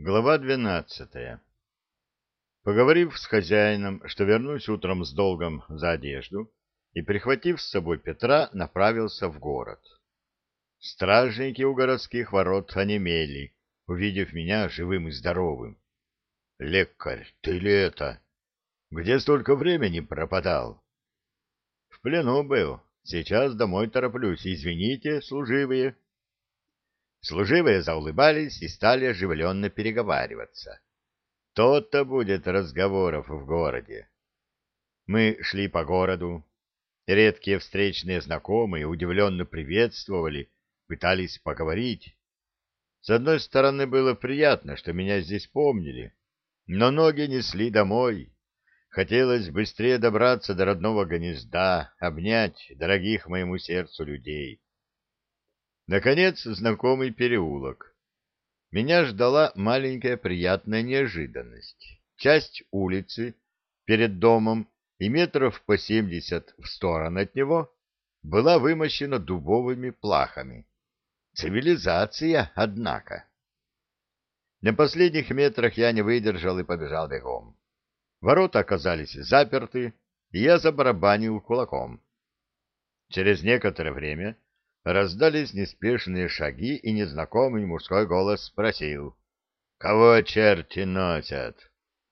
Глава двенадцатая. Поговорив с хозяином, что вернусь утром с долгом за одежду, и, прихватив с собой Петра, направился в город. Стражники у городских ворот онемели, увидев меня живым и здоровым. — Лекарь, ты ли это? Где столько времени пропадал? — В плену был. Сейчас домой тороплюсь. Извините, служивые. — Служивые заулыбались и стали оживленно переговариваться. То-то будет разговоров в городе. Мы шли по городу. Редкие встречные знакомые удивленно приветствовали, пытались поговорить. С одной стороны, было приятно, что меня здесь помнили, но ноги несли домой. Хотелось быстрее добраться до родного гнезда, обнять дорогих моему сердцу людей. Наконец, знакомый переулок. Меня ждала маленькая приятная неожиданность. Часть улицы перед домом и метров по семьдесят в сторону от него была вымощена дубовыми плахами. Цивилизация, однако. На последних метрах я не выдержал и побежал бегом. Ворота оказались заперты, и я забарабанил кулаком. Через некоторое время раздались неспешные шаги, и незнакомый мужской голос спросил. — Кого черти носят?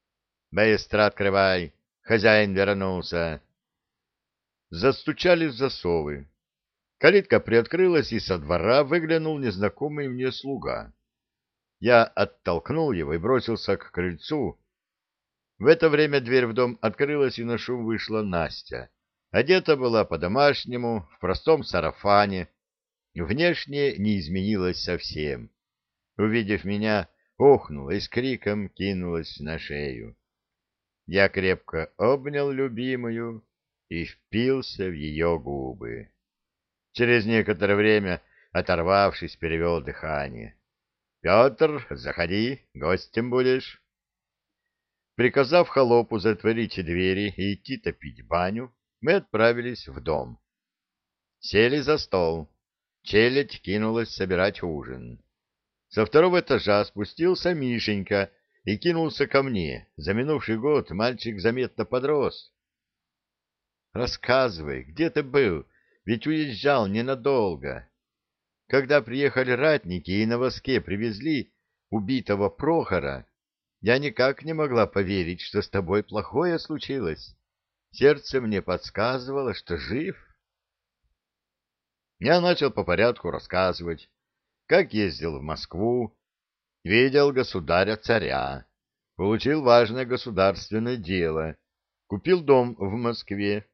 — Быстро открывай, хозяин вернулся. Застучали засовы. Калитка приоткрылась, и со двора выглянул незнакомый мне слуга. Я оттолкнул его и бросился к крыльцу. В это время дверь в дом открылась, и на шум вышла Настя. Одета была по-домашнему, в простом сарафане, Внешне не изменилась совсем. Увидев меня, охнула и с криком кинулась на шею. Я крепко обнял любимую и впился в ее губы. Через некоторое время, оторвавшись, перевел дыхание. — Петр, заходи, гостем будешь. Приказав холопу затворить двери и идти топить баню, мы отправились в дом. Сели за стол. Челядь кинулась собирать ужин. Со второго этажа спустился Мишенька и кинулся ко мне. За минувший год мальчик заметно подрос. «Рассказывай, где ты был? Ведь уезжал ненадолго. Когда приехали ратники и на воске привезли убитого Прохора, я никак не могла поверить, что с тобой плохое случилось. Сердце мне подсказывало, что жив». Я начал по порядку рассказывать, как ездил в Москву, видел государя-царя, получил важное государственное дело, купил дом в Москве,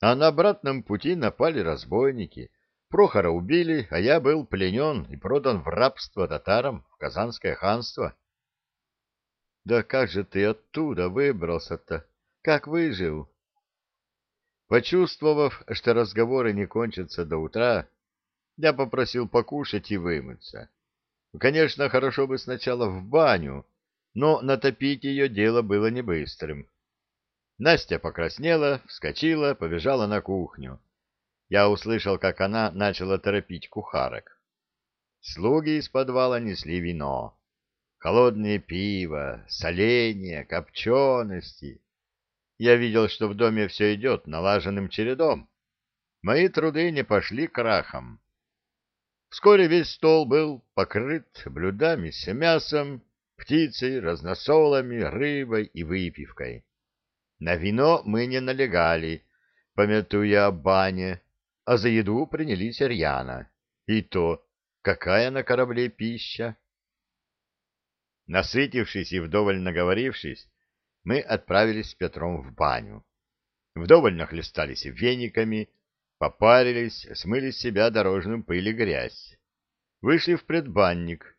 а на обратном пути напали разбойники. Прохора убили, а я был пленен и продан в рабство татарам в Казанское ханство. — Да как же ты оттуда выбрался-то? Как выжил? Почувствовав, что разговоры не кончатся до утра, я попросил покушать и вымыться. Конечно, хорошо бы сначала в баню, но натопить ее дело было не быстрым. Настя покраснела, вскочила, побежала на кухню. Я услышал, как она начала торопить кухарок. Слуги из подвала несли вино. Холодное пиво, соленья, копчености. Я видел, что в доме все идет налаженным чередом. Мои труды не пошли крахом. Вскоре весь стол был покрыт блюдами с мясом, птицей, разносолами, рыбой и выпивкой. На вино мы не налегали, помятуя о бане, а за еду принялись рьяно. И то, какая на корабле пища. Насытившись и вдоволь наговорившись, мы отправились с Петром в баню. Вдоволь нахлестались вениками, попарились, смыли с себя дорожную пыль и грязь. Вышли в предбанник.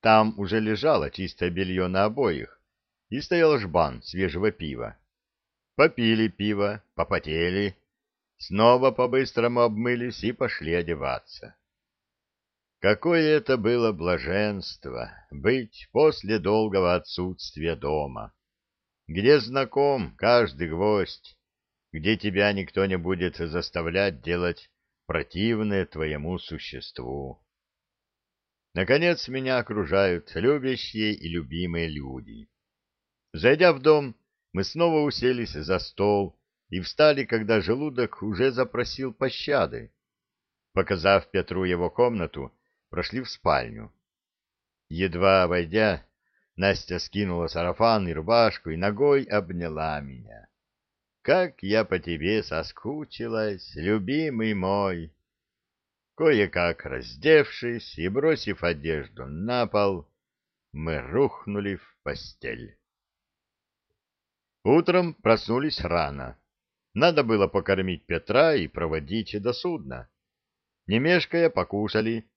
Там уже лежало чистое белье на обоих, и стоял жбан свежего пива. Попили пиво, попотели, снова по-быстрому обмылись и пошли одеваться. Какое это было блаженство — быть после долгого отсутствия дома! Где знаком каждый гвоздь, где тебя никто не будет заставлять делать противное твоему существу. Наконец меня окружают любящие и любимые люди. Зайдя в дом, мы снова уселись за стол и встали, когда желудок уже запросил пощады. Показав Петру его комнату, прошли в спальню. Едва войдя, Настя скинула сарафан и рубашку и ногой обняла меня. «Как я по тебе соскучилась, любимый мой!» Кое-как раздевшись и бросив одежду на пол, мы рухнули в постель. Утром проснулись рано. Надо было покормить Петра и проводить до судна. Не мешкая, покушали.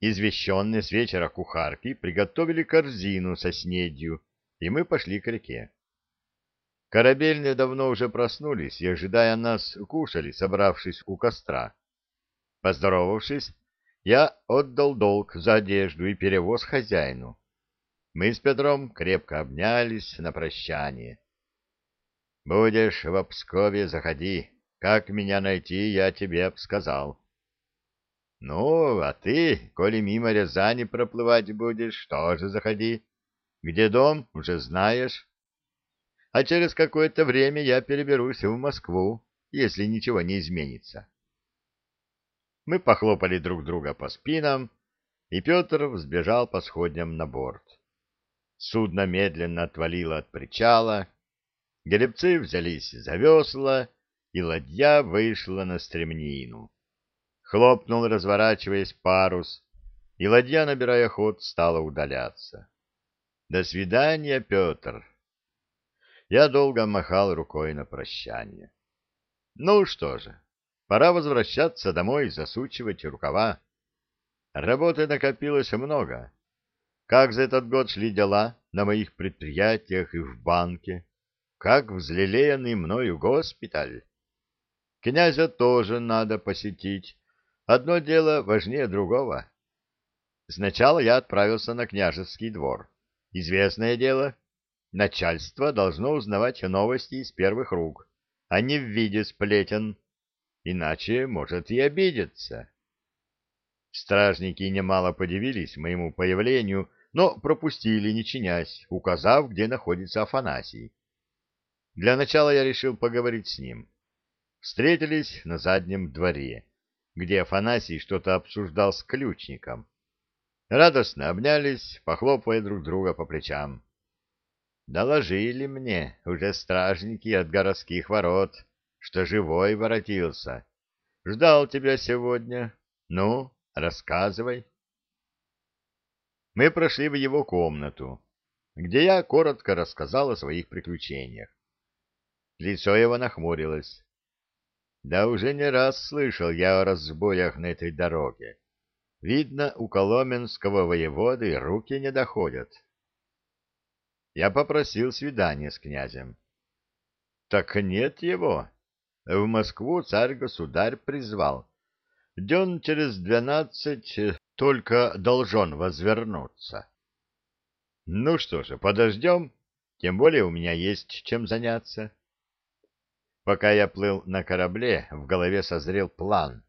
Извещенные с вечера кухарки приготовили корзину со снедью, и мы пошли к реке. Корабельные давно уже проснулись и, ожидая нас, кушали, собравшись у костра. Поздоровавшись, я отдал долг за одежду и перевоз хозяину. Мы с Петром крепко обнялись на прощание. «Будешь в Пскове, заходи. Как меня найти, я тебе сказал». «Ну, а ты, коли мимо Рязани проплывать будешь, тоже заходи. Где дом, уже знаешь. А через какое-то время я переберусь в Москву, если ничего не изменится». Мы похлопали друг друга по спинам, и Петр взбежал по сходням на борт. Судно медленно отвалило от причала, гребцы взялись за весла, и ладья вышла на стремнину. Хлопнул, разворачиваясь, парус, и ладья, набирая ход, стала удаляться. «До свидания, Петр!» Я долго махал рукой на прощание. «Ну что же, Пора возвращаться домой и засучивать рукава. Работы накопилось много. Как за этот год шли дела на моих предприятиях и в банке? Как взлелеянный мною госпиталь? Князя тоже надо посетить. Одно дело важнее другого. Сначала я отправился на княжеский двор. Известное дело, начальство должно узнавать новости из первых рук, а не в виде сплетен иначе может и обидеться. Стражники немало подивились моему появлению, но пропустили, не чинясь, указав, где находится Афанасий. Для начала я решил поговорить с ним. Встретились на заднем дворе, где Афанасий что-то обсуждал с ключником. Радостно обнялись, похлопывая друг друга по плечам. Доложили мне уже стражники от городских ворот, что живой воротился. Ждал тебя сегодня. Ну, рассказывай. Мы прошли в его комнату, где я коротко рассказал о своих приключениях. Лицо его нахмурилось. Да уже не раз слышал я о разбоях на этой дороге. Видно, у коломенского воеводы руки не доходят. Я попросил свидания с князем. — Так нет его, в Москву царь-государь призвал. Ден через двенадцать только должен возвернуться. Ну что же, подождем, тем более у меня есть чем заняться. Пока я плыл на корабле, в голове созрел план.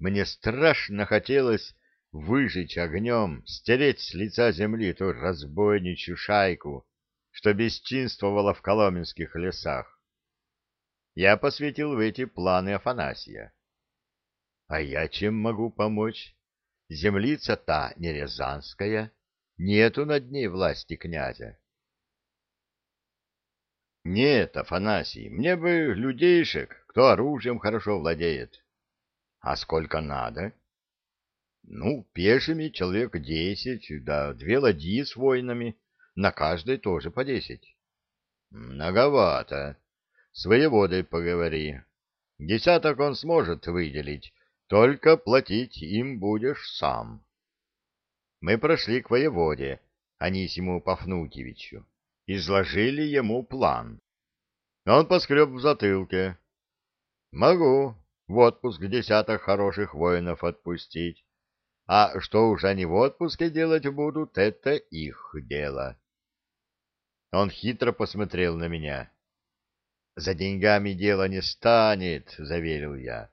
Мне страшно хотелось выжечь огнем, стереть с лица земли ту разбойничью шайку, что бесчинствовала в коломенских лесах я посвятил в эти планы Афанасия. А я чем могу помочь? Землица та не рязанская, нету над ней власти князя. Нет, Афанасий, мне бы людейшек, кто оружием хорошо владеет. А сколько надо? Ну, пешими человек десять, да две ладьи с воинами, на каждой тоже по десять. Многовато. С воеводой поговори. Десяток он сможет выделить, только платить им будешь сам. Мы прошли к воеводе, Анисиму Пафнутьевичу, изложили ему план. Он поскреб в затылке. Могу в отпуск десяток хороших воинов отпустить. А что уж они в отпуске делать будут, это их дело. Он хитро посмотрел на меня. За деньгами дело не станет, — заверил я.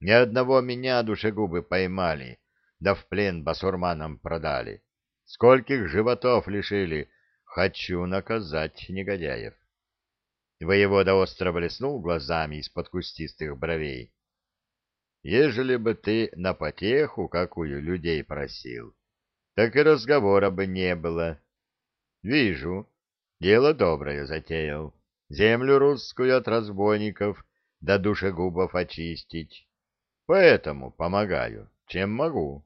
Ни одного меня душегубы поймали. да в плен басурманам продали. Скольких животов лишили, хочу наказать негодяев. Воевода остро блеснул глазами из-под кустистых бровей. Ежели бы ты на потеху какую людей просил, так и разговора бы не было. Вижу, дело доброе затеял. Землю русскую от разбойников до душегубов очистить. Поэтому помогаю, чем могу.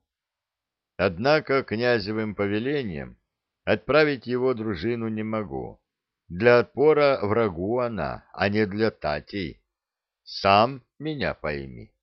Однако князевым повелением отправить его дружину не могу. Для отпора врагу она, а не для татей. Сам меня пойми.